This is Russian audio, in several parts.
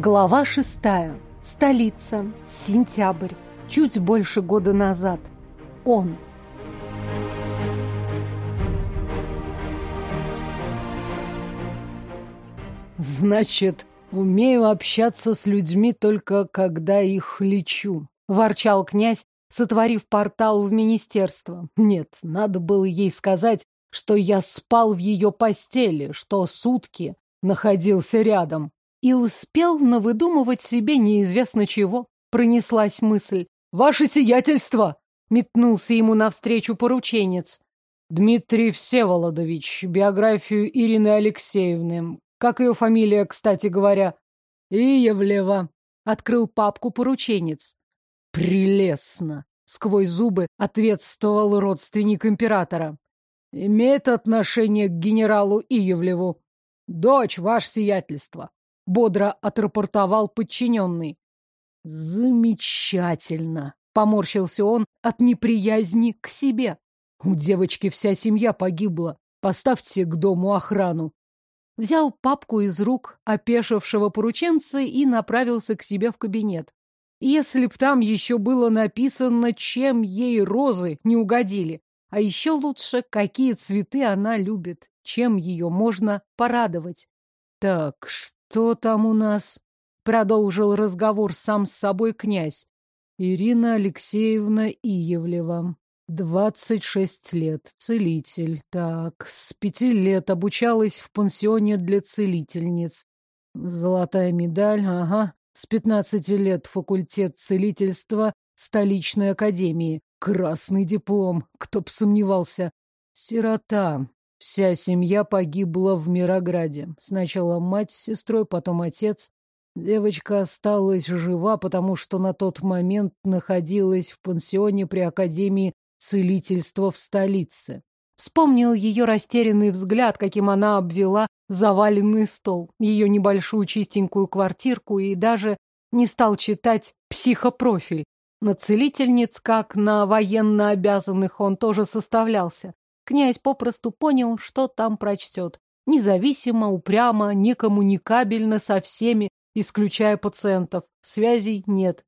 Глава шестая. Столица. Сентябрь. Чуть больше года назад. Он. «Значит, умею общаться с людьми только когда их лечу», — ворчал князь, сотворив портал в министерство. Нет, надо было ей сказать, что я спал в ее постели, что сутки находился рядом. И успел навыдумывать себе неизвестно чего. Пронеслась мысль. «Ваше сиятельство!» — метнулся ему навстречу порученец. «Дмитрий Всеволодович, биографию Ирины Алексеевны. Как ее фамилия, кстати говоря?» «Иевлева», — открыл папку порученец. «Прелестно!» — сквозь зубы ответствовал родственник императора. «Имеет отношение к генералу Иевлеву. Дочь, ваше сиятельство бодро отрапортовал подчиненный. Замечательно! Поморщился он от неприязни к себе. У девочки вся семья погибла. Поставьте к дому охрану. Взял папку из рук опешившего порученца и направился к себе в кабинет. Если б там еще было написано, чем ей розы не угодили, а еще лучше, какие цветы она любит, чем ее можно порадовать. Так, что? «Кто там у нас?» — продолжил разговор сам с собой князь. «Ирина Алексеевна Иевлева. Двадцать шесть лет. Целитель. Так, с пяти лет обучалась в пансионе для целительниц. Золотая медаль, ага. С пятнадцати лет факультет целительства столичной академии. Красный диплом, кто б сомневался. Сирота. Вся семья погибла в Мирограде. Сначала мать с сестрой, потом отец. Девочка осталась жива, потому что на тот момент находилась в пансионе при Академии целительства в столице. Вспомнил ее растерянный взгляд, каким она обвела заваленный стол, ее небольшую чистенькую квартирку и даже не стал читать психопрофиль. На целительниц, как на военно обязанных, он тоже составлялся. Князь попросту понял, что там прочтет. Независимо, упрямо, некоммуникабельно со всеми, исключая пациентов. Связей нет.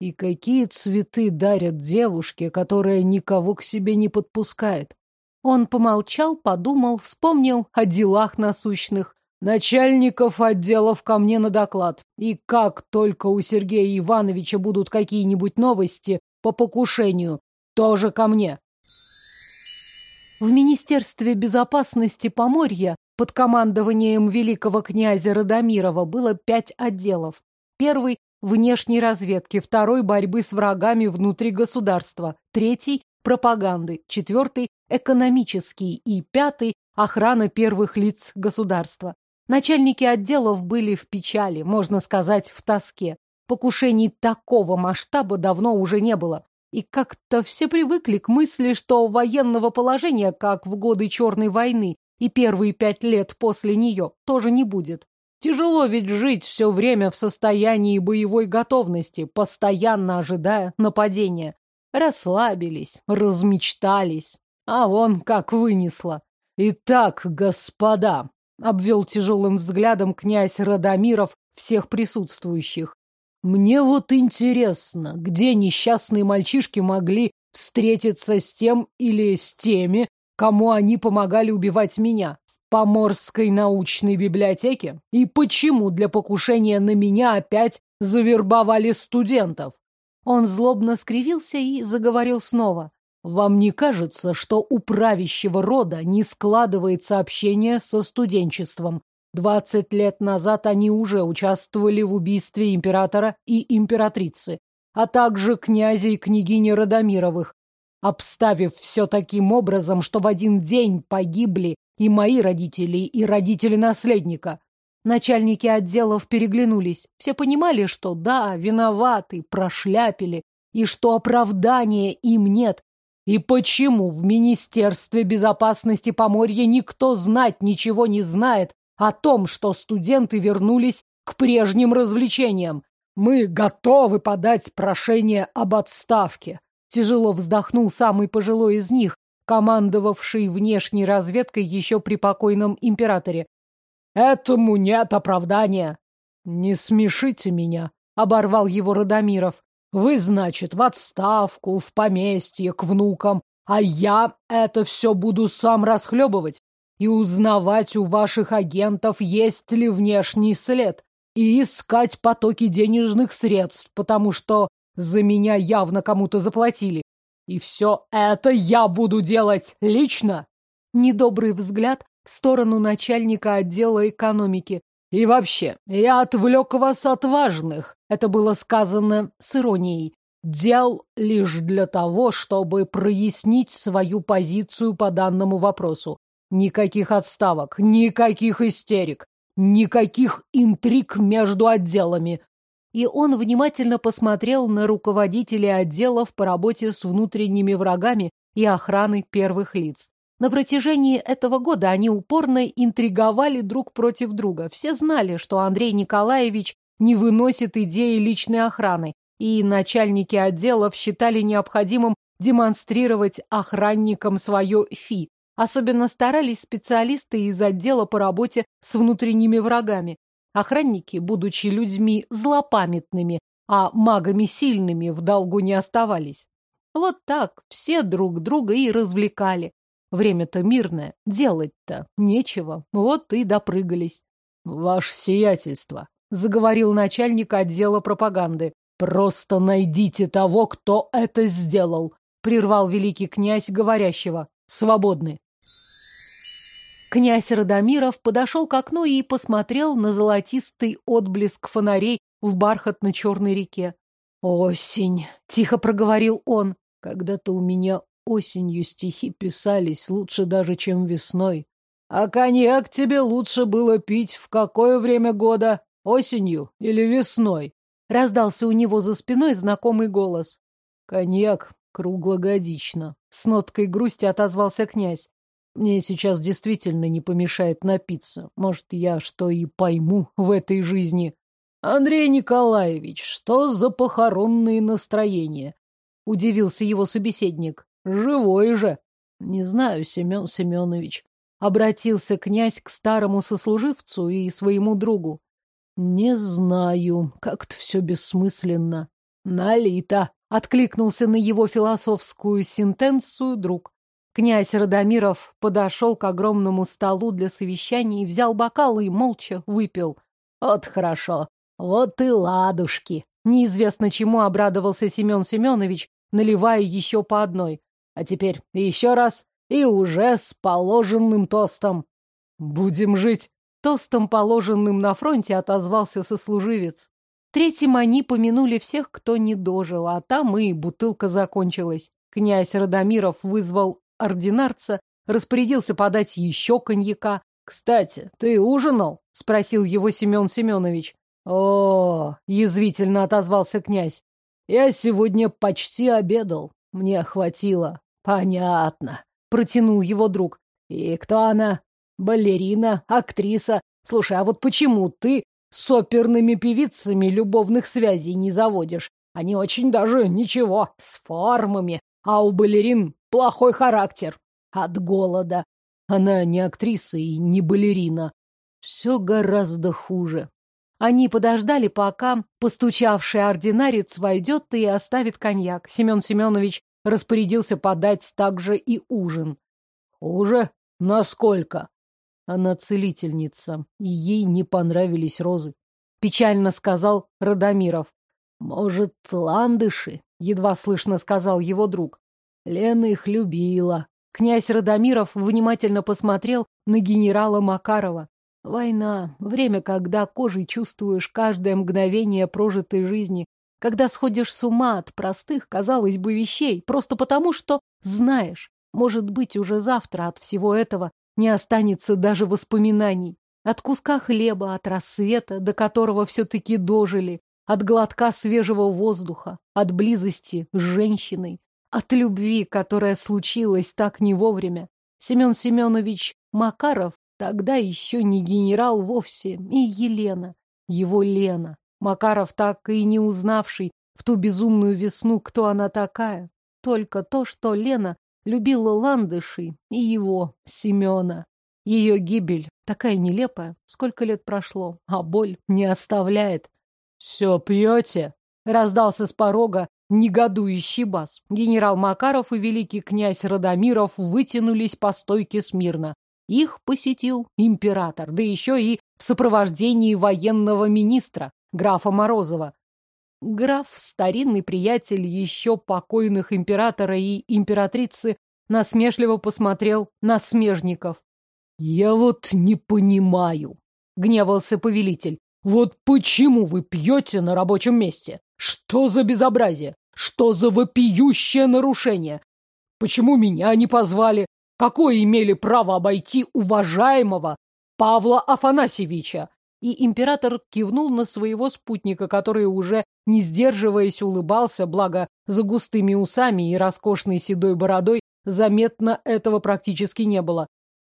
И какие цветы дарят девушке, которая никого к себе не подпускает? Он помолчал, подумал, вспомнил о делах насущных. Начальников отделов ко мне на доклад. И как только у Сергея Ивановича будут какие-нибудь новости по покушению, тоже ко мне. В Министерстве безопасности Поморья под командованием великого князя Радомирова было пять отделов. Первый – внешней разведки, второй – борьбы с врагами внутри государства, третий – пропаганды, четвертый – экономический и пятый – охрана первых лиц государства. Начальники отделов были в печали, можно сказать, в тоске. Покушений такого масштаба давно уже не было. И как-то все привыкли к мысли, что военного положения, как в годы Черной войны и первые пять лет после нее, тоже не будет. Тяжело ведь жить все время в состоянии боевой готовности, постоянно ожидая нападения. Расслабились, размечтались. А вон как вынесло. «Итак, господа», — обвел тяжелым взглядом князь Радомиров всех присутствующих, мне вот интересно, где несчастные мальчишки могли встретиться с тем или с теми, кому они помогали убивать меня? В Поморской научной библиотеке? И почему для покушения на меня опять завербовали студентов? Он злобно скривился и заговорил снова. Вам не кажется, что у правящего рода не складывается общение со студенчеством? Двадцать лет назад они уже участвовали в убийстве императора и императрицы, а также князя и княгини Радомировых, обставив все таким образом, что в один день погибли и мои родители, и родители наследника. Начальники отделов переглянулись. Все понимали, что да, виноваты, прошляпили, и что оправдания им нет. И почему в Министерстве безопасности Поморья никто знать ничего не знает о том, что студенты вернулись к прежним развлечениям. Мы готовы подать прошение об отставке. Тяжело вздохнул самый пожилой из них, командовавший внешней разведкой еще при покойном императоре. Этому нет оправдания. Не смешите меня, оборвал его Радомиров. Вы, значит, в отставку, в поместье, к внукам, а я это все буду сам расхлебывать и узнавать у ваших агентов, есть ли внешний след, и искать потоки денежных средств, потому что за меня явно кому-то заплатили. И все это я буду делать лично. Недобрый взгляд в сторону начальника отдела экономики. И вообще, я отвлек вас от важных. Это было сказано с иронией. Дел лишь для того, чтобы прояснить свою позицию по данному вопросу. Никаких отставок, никаких истерик, никаких интриг между отделами. И он внимательно посмотрел на руководителей отделов по работе с внутренними врагами и охраной первых лиц. На протяжении этого года они упорно интриговали друг против друга. Все знали, что Андрей Николаевич не выносит идеи личной охраны, и начальники отделов считали необходимым демонстрировать охранникам свое фи. Особенно старались специалисты из отдела по работе с внутренними врагами. Охранники, будучи людьми злопамятными, а магами сильными, в долгу не оставались. Вот так все друг друга и развлекали. Время-то мирное, делать-то нечего, вот и допрыгались. — Ваше сиятельство, — заговорил начальник отдела пропаганды, — просто найдите того, кто это сделал, — прервал великий князь говорящего. — Свободны. Князь Радомиров подошел к окну и посмотрел на золотистый отблеск фонарей в бархатно-черной реке. «Осень!» — тихо проговорил он. «Когда-то у меня Осенью стихи писались лучше даже, чем весной. А коньяк тебе лучше было пить в какое время года? Осенью или весной? Раздался у него за спиной знакомый голос. Коньяк круглогодично. С ноткой грусти отозвался князь. Мне сейчас действительно не помешает напиться. Может, я что и пойму в этой жизни. Андрей Николаевич, что за похоронные настроения? Удивился его собеседник. Живой же. Не знаю, Семен Семенович. Обратился князь к старому сослуживцу и своему другу. Не знаю, как-то все бессмысленно. Налито. Откликнулся на его философскую сентенцию друг. Князь Радомиров подошел к огромному столу для совещаний, взял бокал и молча выпил. Вот хорошо. Вот и ладушки. Неизвестно чему обрадовался Семен Семенович, наливая еще по одной. А теперь еще раз и уже с положенным тостом. Будем жить. Тостом, положенным на фронте, отозвался сослуживец. Третьим они помянули всех, кто не дожил, а там и бутылка закончилась. Князь Радомиров вызвал ординарца, распорядился подать еще коньяка. «Кстати, ты ужинал?» — спросил его Семен Семенович. «О, — язвительно отозвался князь, — я сегодня почти обедал. Мне хватило. Понятно. Протянул его друг. И кто она? Балерина, актриса. Слушай, а вот почему ты с оперными певицами любовных связей не заводишь? Они очень даже ничего, с формами. А у балерин плохой характер. От голода. Она не актриса и не балерина. Все гораздо хуже. Они подождали, пока постучавший ординарец войдет и оставит коньяк. Семен Семенович распорядился подать также и ужин. Хуже? Насколько? Она целительница, и ей не понравились розы. Печально сказал Радомиров. Может, ландыши? Едва слышно сказал его друг. Лена их любила. Князь Радомиров внимательно посмотрел на генерала Макарова. Война. Время, когда кожей чувствуешь каждое мгновение прожитой жизни. Когда сходишь с ума от простых, казалось бы, вещей. Просто потому, что знаешь. Может быть, уже завтра от всего этого не останется даже воспоминаний. От куска хлеба, от рассвета, до которого все-таки дожили. От глотка свежего воздуха. От близости с женщиной. От любви, которая случилась так не вовремя. Семен Семенович Макаров Тогда еще не генерал вовсе, и Елена, его Лена. Макаров так и не узнавший в ту безумную весну, кто она такая. Только то, что Лена любила ландышей и его, Семена. Ее гибель такая нелепая. Сколько лет прошло, а боль не оставляет. «Все пьете?» — раздался с порога негодующий бас. Генерал Макаров и великий князь Радомиров вытянулись по стойке смирно. Их посетил император, да еще и в сопровождении военного министра, графа Морозова. Граф, старинный приятель еще покойных императора и императрицы, насмешливо посмотрел на смежников. «Я вот не понимаю», — гневался повелитель. «Вот почему вы пьете на рабочем месте? Что за безобразие? Что за вопиющее нарушение? Почему меня не позвали? Какое имели право обойти уважаемого Павла Афанасьевича? И император кивнул на своего спутника, который уже, не сдерживаясь, улыбался, благо за густыми усами и роскошной седой бородой заметно этого практически не было.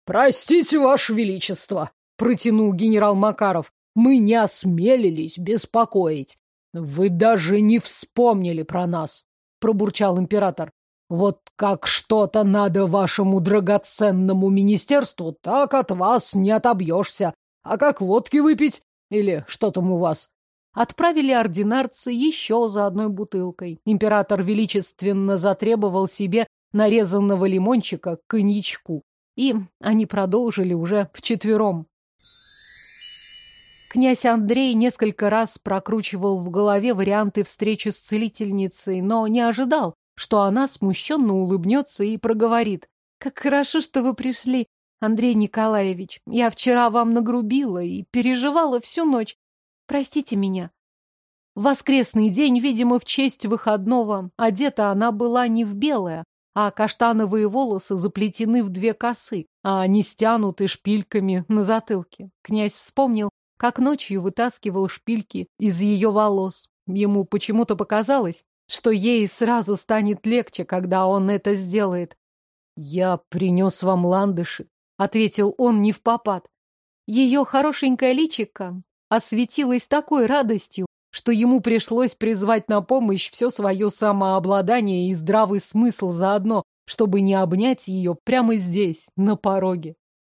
«Простите, Ваше Величество!» — протянул генерал Макаров. «Мы не осмелились беспокоить. «Вы даже не вспомнили про нас!» — пробурчал император. «Вот как что-то надо вашему драгоценному министерству, так от вас не отобьешься. А как водки выпить? Или что там у вас?» Отправили ординарцы еще за одной бутылкой. Император величественно затребовал себе нарезанного лимончика к коньячку. И они продолжили уже вчетвером. Князь Андрей несколько раз прокручивал в голове варианты встречи с целительницей, но не ожидал, что она смущенно улыбнется и проговорит. «Как хорошо, что вы пришли, Андрей Николаевич. Я вчера вам нагрубила и переживала всю ночь. Простите меня». Воскресный день, видимо, в честь выходного, одета она была не в белое, а каштановые волосы заплетены в две косы, а не стянуты шпильками на затылке. Князь вспомнил, как ночью вытаскивал шпильки из ее волос. Ему почему-то показалось, что ей сразу станет легче, когда он это сделает. «Я принес вам ландыши», — ответил он не в попад. Ее хорошенькое личико осветилось такой радостью, что ему пришлось призвать на помощь все свое самообладание и здравый смысл заодно, чтобы не обнять ее прямо здесь, на пороге.